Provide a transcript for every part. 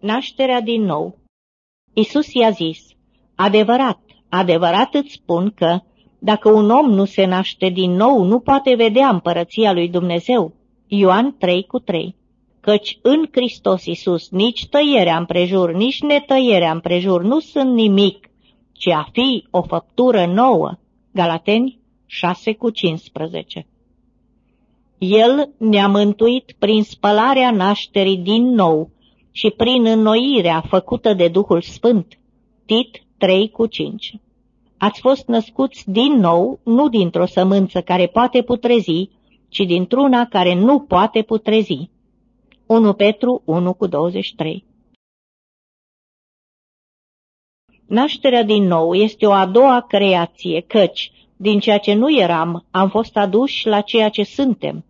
Nașterea din nou Isus i-a zis, adevărat, adevărat îți spun că, dacă un om nu se naște din nou, nu poate vedea împărăția lui Dumnezeu. Ioan 3 cu 3 Căci în Hristos Isus nici tăierea împrejur, nici netăierea împrejur nu sunt nimic, ci a fi o făptură nouă. Galateni 6 cu 15 El ne-a mântuit prin spălarea nașterii din nou, și prin înnoirea făcută de Duhul Sfânt. Tit 3 cu 5 Ați fost născuți din nou, nu dintr-o sămânță care poate putrezi, ci dintr-una care nu poate putrezi. 1 Petru 1 cu 23 Nașterea din nou este o a doua creație, căci, din ceea ce nu eram, am fost aduși la ceea ce suntem.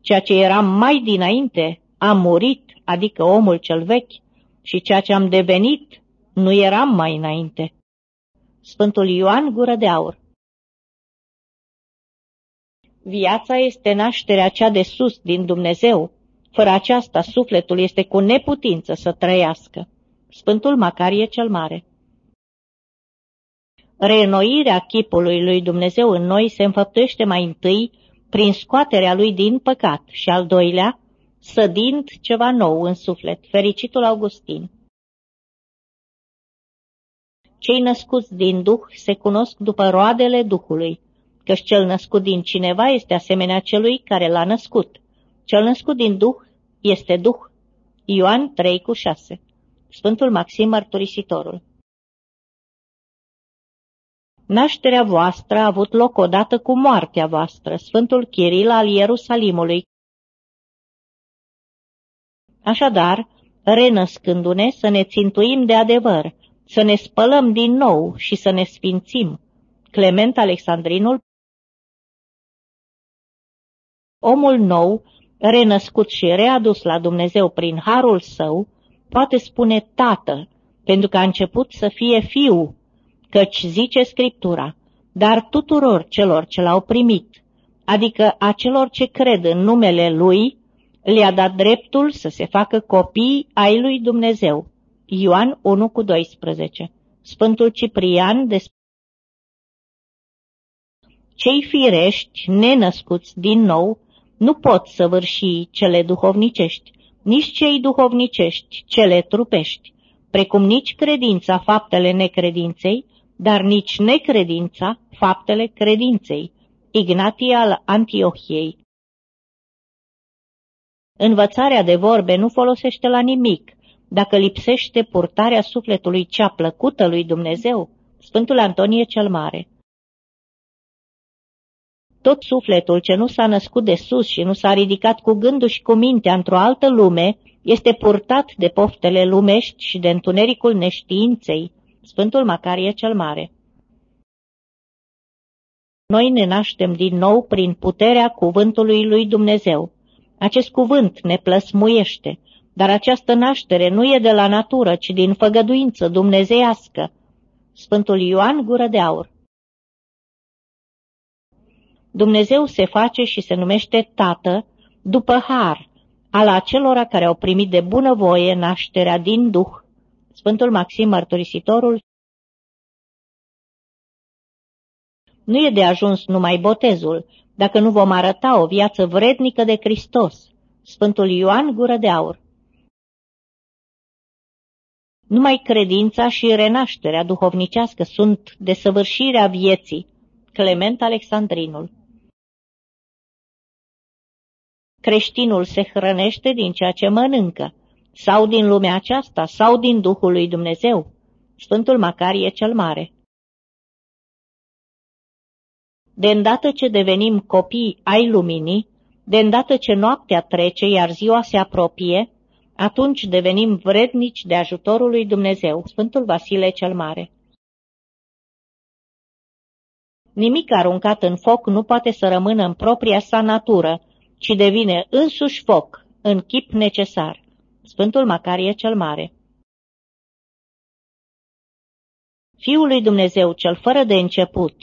Ceea ce eram mai dinainte, am murit adică omul cel vechi, și ceea ce am devenit nu eram mai înainte. Sfântul Ioan Gură de Aur Viața este nașterea cea de sus din Dumnezeu. Fără aceasta, sufletul este cu neputință să trăiască. Sfântul Macarie cel Mare Reînnoirea chipului lui Dumnezeu în noi se înfăptuiește mai întâi prin scoaterea lui din păcat și al doilea sădind ceva nou în suflet, fericitul Augustin. Cei născuți din Duh se cunosc după roadele Duhului, căci cel născut din cineva este asemenea celui care l-a născut. Cel născut din Duh este Duh. Ioan 3 cu 6 Sfântul Maxim Mărturisitorul Nașterea voastră a avut loc odată cu moartea voastră, Sfântul Chiril al Ierusalimului, Așadar, renăscându-ne, să ne țintuim de adevăr, să ne spălăm din nou și să ne sfințim. Clement Alexandrinul Omul nou, renăscut și readus la Dumnezeu prin harul său, poate spune tată, pentru că a început să fie fiu, căci zice Scriptura, dar tuturor celor ce l-au primit, adică acelor ce cred în numele lui, le-a dat dreptul să se facă copii ai lui Dumnezeu. Ioan 1 cu 12 Sfântul Ciprian de Cei firești, nenăscuți din nou, nu pot săvârși cele duhovnicești, nici cei duhovnicești, cele trupești, precum nici credința faptele necredinței, dar nici necredința faptele credinței. Ignatie al Antiohiei Învățarea de vorbe nu folosește la nimic dacă lipsește purtarea sufletului cea plăcută lui Dumnezeu, Sfântul Antonie cel Mare. Tot sufletul ce nu s-a născut de sus și nu s-a ridicat cu gândul și cu mintea într-o altă lume, este purtat de poftele lumești și de întunericul neștiinței, Sfântul Macarie cel Mare. Noi ne naștem din nou prin puterea cuvântului lui Dumnezeu. Acest cuvânt ne plăsmuiește, dar această naștere nu e de la natură, ci din făgăduință dumnezeiască. Sfântul Ioan Gură de Aur Dumnezeu se face și se numește Tată după har, al acelora care au primit de bunăvoie nașterea din Duh. Sfântul Maxim Mărturisitorul Nu e de ajuns numai botezul, dacă nu vom arăta o viață vrednică de Hristos. Sfântul Ioan Gură de Aur Numai credința și renașterea duhovnicească sunt desăvârșirea vieții. Clement Alexandrinul Creștinul se hrănește din ceea ce mănâncă, sau din lumea aceasta, sau din Duhul lui Dumnezeu. Sfântul Macarie cel Mare de îndată ce devenim copii ai luminii, de îndată ce noaptea trece, iar ziua se apropie, atunci devenim vrednici de ajutorul lui Dumnezeu, Sfântul Vasile cel Mare. Nimic aruncat în foc nu poate să rămână în propria sa natură, ci devine însuși foc, în chip necesar. Sfântul Macarie cel Mare Fiul lui Dumnezeu, cel fără de început,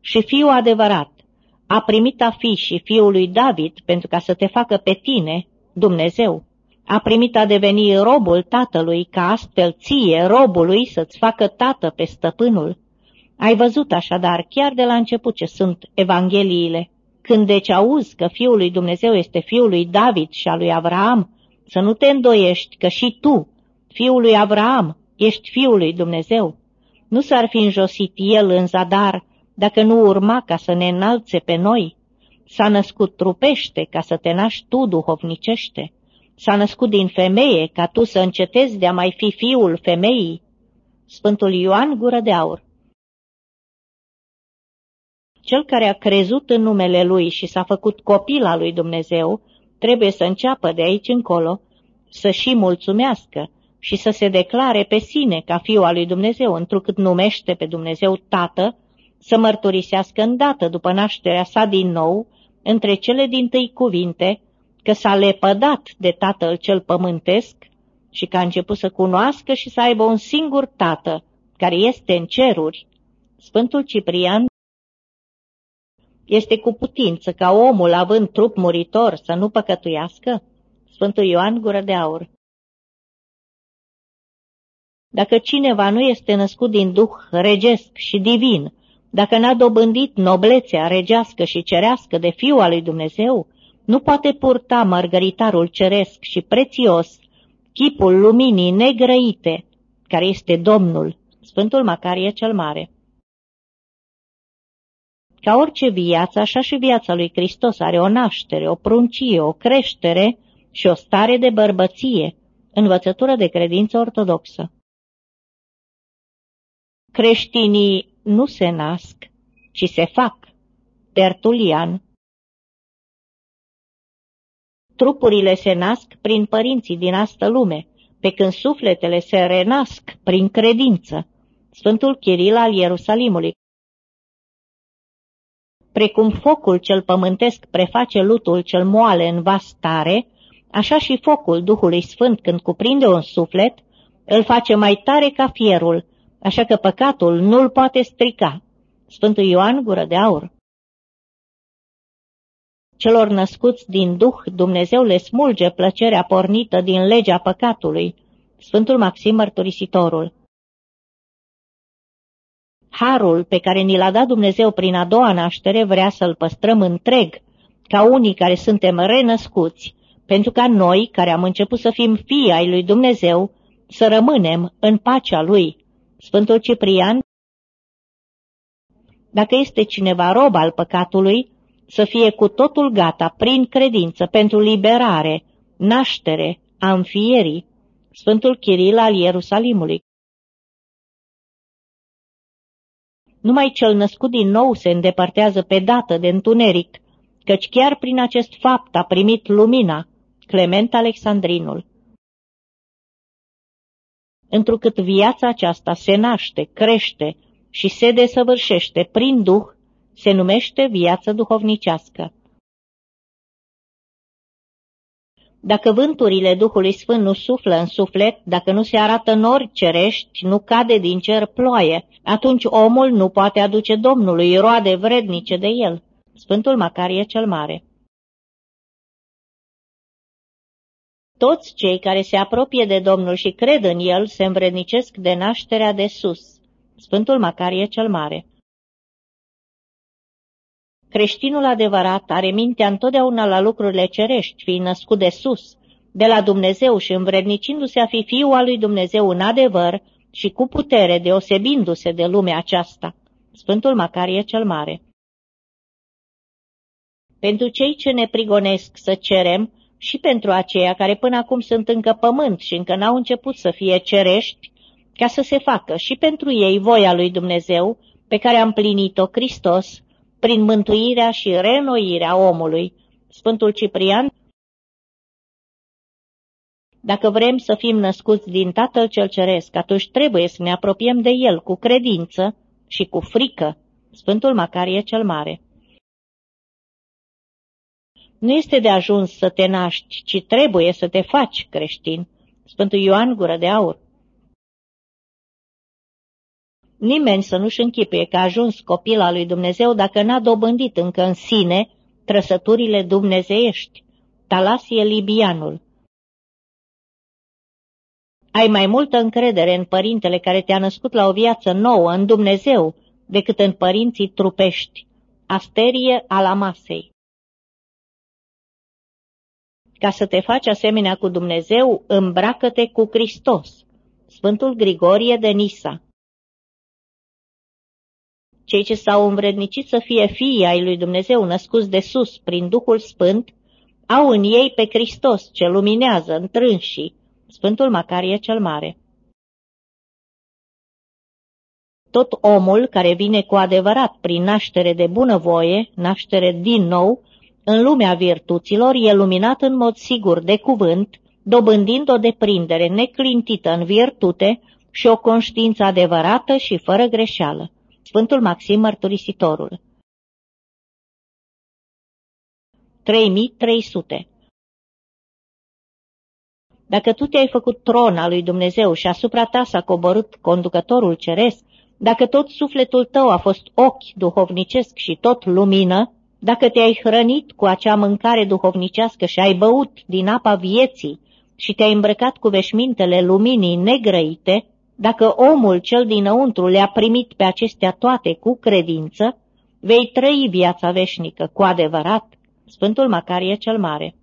și fiu adevărat, a primit a fi și fiul lui David pentru ca să te facă pe tine, Dumnezeu, A primit a deveni robul tatălui, ca astfel ție, robului, să-ți facă tată pe stăpânul. Ai văzut așadar chiar de la început ce sunt Evangheliile. Când deci auzi că Fiul lui Dumnezeu este Fiul lui David și al lui Avraam, să nu te îndoiești că și tu, Fiul lui Avraam, ești Fiul lui Dumnezeu. Nu s-ar fi înjosit el în zadar dacă nu urma ca să ne înalțe pe noi. S-a născut trupește ca să te naști tu duhovnicește. S-a născut din femeie ca tu să încetezi de a mai fi fiul femeii. Sfântul Ioan Gură de Aur Cel care a crezut în numele lui și s-a făcut copil al lui Dumnezeu, trebuie să înceapă de aici încolo să și mulțumească și să se declare pe sine ca fiul al lui Dumnezeu, întrucât numește pe Dumnezeu Tată, să mărturisească îndată după nașterea sa din nou, între cele din tâi cuvinte, că s-a lepădat de tatăl cel pământesc și că a început să cunoască și să aibă un singur tată, care este în ceruri. Sfântul Ciprian este cu putință ca omul, având trup muritor, să nu păcătuiască? Sfântul Ioan Gură de Aur Dacă cineva nu este născut din duh regesc și divin, dacă n-a dobândit noblețea regească și cerească de Fiul al lui Dumnezeu, nu poate purta mărgăritarul ceresc și prețios, chipul luminii negrăite, care este Domnul, Sfântul Macarie cel Mare. Ca orice viață, așa și viața lui Hristos are o naștere, o pruncie, o creștere și o stare de bărbăție, învățătură de credință ortodoxă. Creștinii nu se nasc, ci se fac. Tertulian Trupurile se nasc prin părinții din astă lume, pe când sufletele se renasc prin credință. Sfântul Chiril al Ierusalimului Precum focul cel pământesc preface lutul cel moale în vas tare, așa și focul Duhului Sfânt când cuprinde un suflet, îl face mai tare ca fierul, așa că păcatul nu-l poate strica. Sfântul Ioan Gură de Aur Celor născuți din Duh, Dumnezeu le smulge plăcerea pornită din legea păcatului. Sfântul Maxim Mărturisitorul Harul pe care ni l-a dat Dumnezeu prin a doua naștere vrea să-l păstrăm întreg, ca unii care suntem renăscuți, pentru ca noi, care am început să fim fii ai lui Dumnezeu, să rămânem în pacea lui. Sfântul Ciprian Dacă este cineva rob al păcatului, să fie cu totul gata, prin credință, pentru liberare, naștere, a înfierii. Sfântul Chiril al Ierusalimului Numai cel născut din nou se îndepărtează pe dată de întuneric, căci chiar prin acest fapt a primit lumina, Clement Alexandrinul. Întrucât viața aceasta se naște, crește și se desăvârșește prin Duh, se numește viață duhovnicească. Dacă vânturile Duhului Sfânt nu suflă în suflet, dacă nu se arată nori cerești, nu cade din cer ploaie, atunci omul nu poate aduce Domnului roade vrednice de el. Sfântul Macarie cel Mare Toți cei care se apropie de Domnul și cred în El se învrednicesc de nașterea de sus. Sfântul Macarie cel Mare Creștinul adevărat are mintea întotdeauna la lucrurile cerești, fiind născut de sus, de la Dumnezeu și învrednicindu-se a fi fiul al lui Dumnezeu în adevăr și cu putere, deosebindu-se de lumea aceasta. Sfântul Macarie cel Mare Pentru cei ce ne prigonesc să cerem și pentru aceia care până acum sunt încă pământ și încă n-au început să fie cerești, ca să se facă și pentru ei voia lui Dumnezeu, pe care am plinit-o Hristos, prin mântuirea și renoirea omului. Sfântul Ciprian Dacă vrem să fim născuți din Tatăl cel Ceresc, atunci trebuie să ne apropiem de El cu credință și cu frică. Sfântul Macarie cel Mare Nu este de ajuns să te naști, ci trebuie să te faci creștin. Sfântul Ioan Gură de Aur Nimeni să nu-și închipuie că a ajuns copil al lui Dumnezeu dacă n-a dobândit încă în sine trăsăturile dumnezeiești. Talasie Libianul Ai mai multă încredere în părintele care te-a născut la o viață nouă, în Dumnezeu, decât în părinții trupești. Asterie ala masei. Ca să te faci asemenea cu Dumnezeu, îmbracă-te cu Hristos. Sfântul Grigorie de Nisa Cei ce s-au învrednicit să fie fii ai lui Dumnezeu născuți de sus prin Duhul Sfânt, au în ei pe Hristos ce luminează întrânșii, Sfântul Macarie cel Mare. Tot omul care vine cu adevărat prin naștere de bunăvoie, naștere din nou, în lumea virtuților e luminat în mod sigur de cuvânt, dobândind o deprindere neclintită în virtute și o conștiință adevărată și fără greșeală. Sfântul Maxim Mărturisitorul 3300 Dacă tu te-ai făcut tron al lui Dumnezeu și asupra ta s-a coborât conducătorul ceresc, dacă tot sufletul tău a fost ochi duhovnicesc și tot lumină, dacă te-ai hrănit cu acea mâncare duhovnicească și ai băut din apa vieții și te-ai îmbrăcat cu veșmintele luminii negrăite, dacă omul cel dinăuntru le-a primit pe acestea toate cu credință, vei trăi viața veșnică cu adevărat, Sfântul Macarie cel Mare.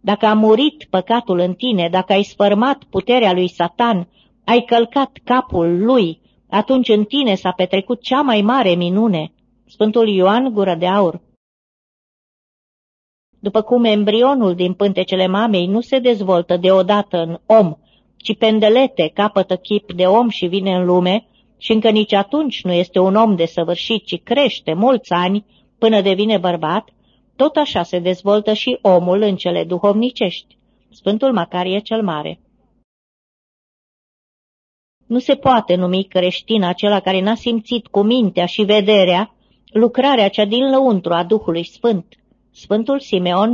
Dacă a murit păcatul în tine, dacă ai sfărmat puterea lui Satan, ai călcat capul lui, atunci în tine s-a petrecut cea mai mare minune, Sfântul Ioan Gură de Aur. După cum embrionul din pântecele mamei nu se dezvoltă deodată în om, ci pendelete capătă chip de om și vine în lume, și încă nici atunci nu este un om de săvârșit, ci crește mulți ani până devine bărbat, tot așa se dezvoltă și omul în cele duhovnicești. Sfântul Macarie cel Mare Nu se poate numi creștin acela care n-a simțit cu mintea și vederea lucrarea cea din lăuntru a Duhului Sfânt. Sfântul Simeon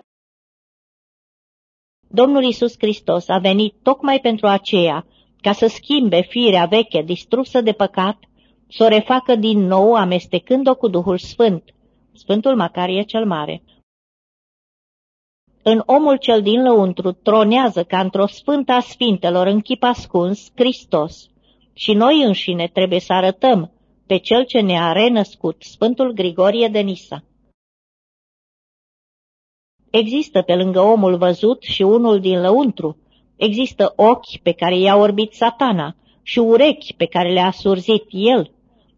Domnul Isus Hristos a venit tocmai pentru aceea, ca să schimbe firea veche distrusă de păcat, să o refacă din nou amestecând-o cu Duhul Sfânt. Sfântul Macarie cel Mare În omul cel din lăuntru tronează ca într-o sfântă a sfintelor în chip ascuns Hristos și noi înșine trebuie să arătăm pe cel ce ne-a renăscut, Sfântul Grigorie de Nisa. Există pe lângă omul văzut și unul din lăuntru. Există ochi pe care i-a orbit satana și urechi pe care le-a surzit el.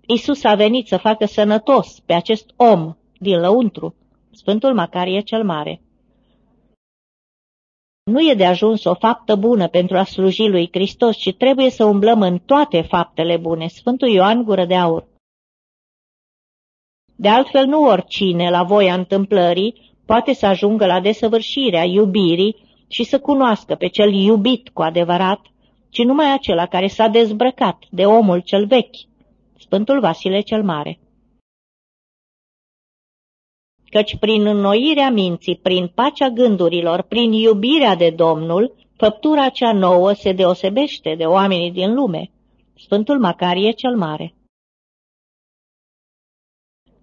Isus a venit să facă sănătos pe acest om din lăuntru, Sfântul Macarie cel Mare. Nu e de ajuns o faptă bună pentru a sluji lui Hristos, ci trebuie să umblăm în toate faptele bune. Sfântul Ioan Gură de Aur. De altfel, nu oricine, la voia întâmplării, poate să ajungă la desăvârșirea iubirii și să cunoască pe cel iubit cu adevărat, ci numai acela care s-a dezbrăcat de omul cel vechi, Sfântul Vasile cel Mare căci prin înnoirea minții, prin pacea gândurilor, prin iubirea de Domnul, făptura cea nouă se deosebește de oamenii din lume. Sfântul Macarie cel Mare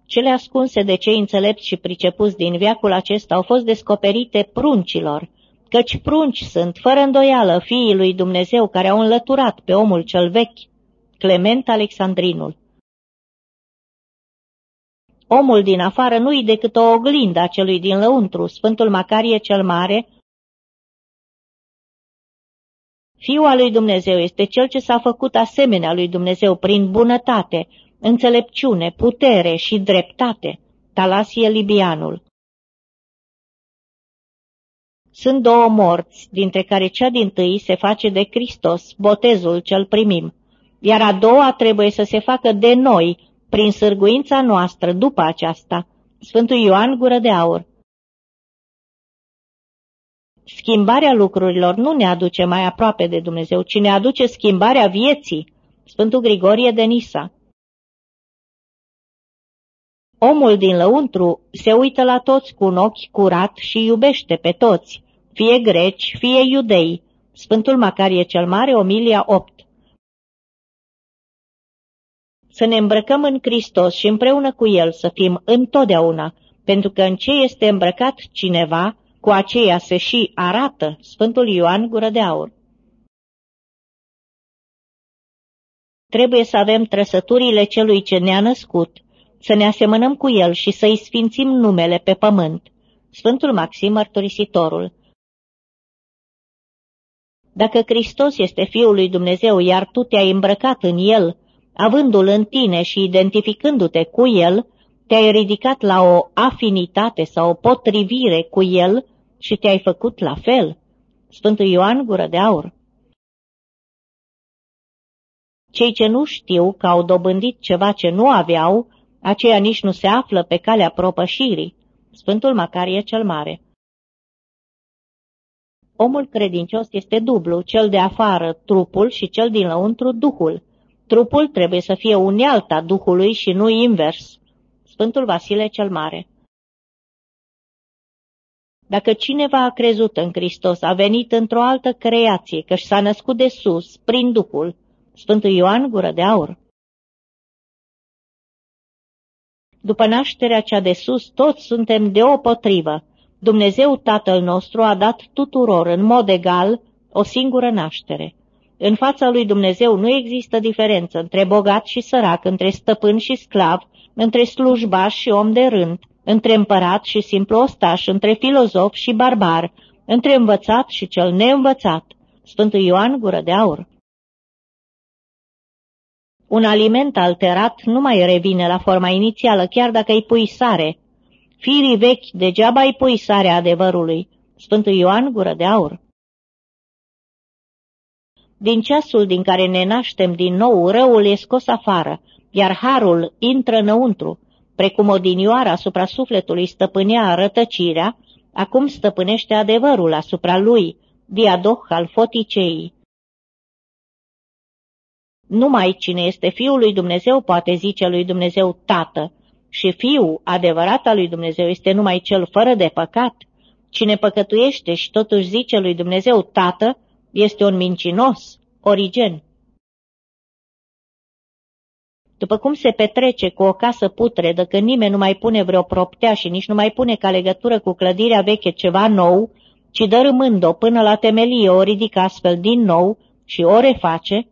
Cele ascunse de cei înțelepți și pricepuți din viacul acesta au fost descoperite pruncilor, căci prunci sunt, fără îndoială, fiii lui Dumnezeu care au înlăturat pe omul cel vechi, Clement Alexandrinul. Omul din afară nu-i decât o oglindă a celui din lăuntru, Sfântul Macarie cel Mare. Fiul al lui Dumnezeu este cel ce s-a făcut asemenea lui Dumnezeu prin bunătate, înțelepciune, putere și dreptate, Talasie Libianul. Sunt două morți, dintre care cea din tâi se face de Hristos, botezul cel primim, iar a doua trebuie să se facă de noi, prin sârguința noastră după aceasta. Sfântul Ioan Gură de Aur Schimbarea lucrurilor nu ne aduce mai aproape de Dumnezeu, ci ne aduce schimbarea vieții. Sfântul Grigorie de Nisa Omul din lăuntru se uită la toți cu un ochi curat și iubește pe toți, fie greci, fie iudei. Sfântul Macarie cel Mare, Omilia 8 să ne îmbrăcăm în Hristos și împreună cu El să fim întotdeauna, pentru că în ce este îmbrăcat cineva, cu aceea se și arată Sfântul Ioan Gură de Aur. Trebuie să avem trăsăturile celui ce ne-a născut, să ne asemănăm cu el și să-i sfințim numele pe pământ. Sfântul Maxim Mărturisitorul Dacă Hristos este Fiul lui Dumnezeu, iar tu te-ai îmbrăcat în El, avându-L în tine și identificându-te cu El, te-ai ridicat la o afinitate sau o potrivire cu El și te-ai făcut la fel. Sfântul Ioan Gură de Aur Cei ce nu știu că au dobândit ceva ce nu aveau, aceia nici nu se află pe calea propășirii. Sfântul Macarie cel Mare Omul credincios este dublu, cel de afară, trupul, și cel din lăuntru, duhul. Trupul trebuie să fie unealta duhului și nu invers. Sfântul Vasile cel Mare Dacă cineva a crezut în Hristos, a venit într-o altă creație, că s-a născut de sus, prin Duhul. Sfântul Ioan Gură de Aur După nașterea cea de sus, toți suntem deopotrivă. Dumnezeu Tatăl nostru a dat tuturor, în mod egal, o singură naștere. În fața lui Dumnezeu nu există diferență între bogat și sărac, între stăpân și sclav, între slujbaș și om de rând, între împărat și simplu ostaș, între filozof și barbar, între învățat și cel neînvățat. Sfântul Ioan Gură de Aur Un aliment alterat nu mai revine la forma inițială, chiar dacă îi pui sare. Firii vechi degeaba îi pui sarea adevărului. Sfântul Ioan Gură de Aur Din ceasul din care ne naștem din nou, răul e scos afară, iar harul intră înăuntru, precum o dinioară asupra sufletului stăpânea rătăcirea, acum stăpânește adevărul asupra lui, diadoh al foticeii. Numai cine este Fiul lui Dumnezeu poate zice lui Dumnezeu Tată, și Fiul adevărat al lui Dumnezeu este numai cel fără de păcat. Cine păcătuiește și totuși zice lui Dumnezeu Tată, este un mincinos, Origen. După cum se petrece cu o casă putredă când nimeni nu mai pune vreo proptea și nici nu mai pune ca legătură cu clădirea veche ceva nou, ci dărâmând-o până la temelie o ridică astfel din nou și o reface,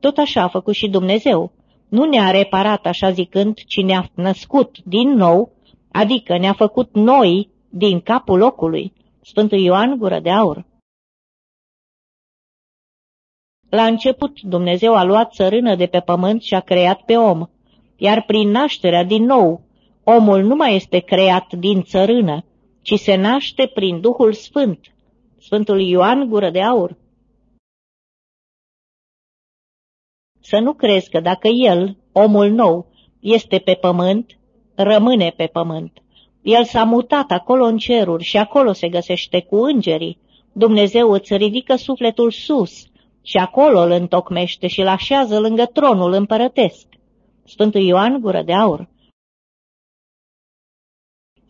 tot așa a făcut și Dumnezeu. Nu ne-a reparat așa zicând, ci ne-a născut din nou, adică ne-a făcut noi din capul locului. Sfântul Ioan Gură de Aur la început Dumnezeu a luat țărână de pe pământ și a creat pe om, iar prin nașterea din nou, omul nu mai este creat din țărână, ci se naște prin Duhul Sfânt. Sfântul Ioan Gură de Aur Să nu crezi că dacă el, omul nou, este pe pământ, rămâne pe pământ. El s-a mutat acolo în ceruri și acolo se găsește cu îngerii. Dumnezeu îți ridică sufletul sus, și acolo îl întocmește și îl așează lângă tronul împărătesc. Sfântul Ioan Gură de Aur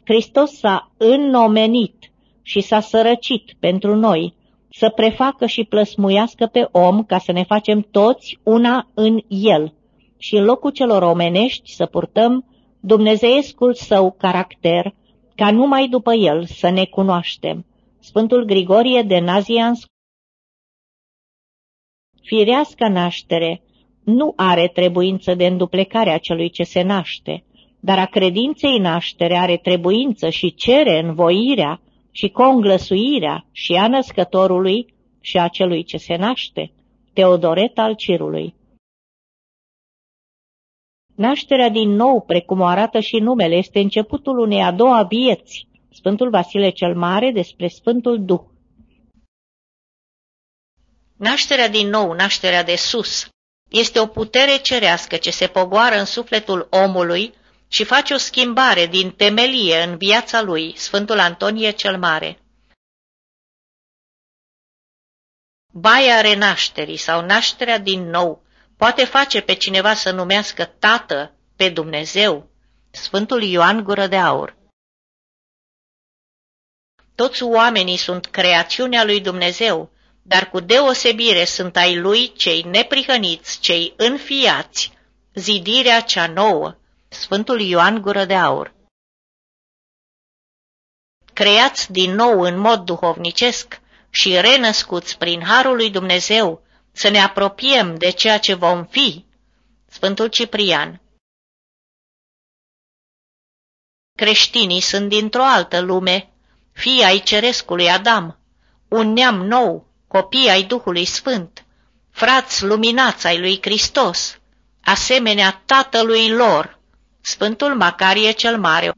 Hristos s-a înnomenit și s-a sărăcit pentru noi, să prefacă și plăsmuiască pe om ca să ne facem toți una în el și în locul celor omenești să purtăm dumnezeiescul său caracter, ca numai după el să ne cunoaștem. Sfântul Grigorie de Naziansk Firească naștere nu are trebuință de înduplecarea celui ce se naște, dar a credinței naștere are trebuință și cere învoirea și conglăsuirea și a născătorului și a celui ce se naște. Teodoret al Cirului Nașterea din nou, precum o arată și numele, este începutul unei a doua vieți. Sfântul Vasile cel Mare despre Sfântul Duh. Nașterea din nou, nașterea de sus, este o putere cerească ce se pogoară în sufletul omului și face o schimbare din temelie în viața lui, Sfântul Antonie cel Mare. Baia renașterii sau nașterea din nou poate face pe cineva să numească Tată pe Dumnezeu, Sfântul Ioan Gură de Aur. Toți oamenii sunt creațiunea lui Dumnezeu, dar cu deosebire sunt ai lui cei neprihăniți, cei înfiați, zidirea cea nouă, Sfântul Ioan Gură de Aur. Creați din nou în mod duhovnicesc și renăscuți prin Harul lui Dumnezeu, să ne apropiem de ceea ce vom fi, Sfântul Ciprian Creștinii sunt dintr-o altă lume, fii ai cerescului Adam, un neam nou, copii ai Duhului Sfânt, frați luminați ai lui Hristos, asemenea tatălui lor, Sfântul Macarie cel Mare.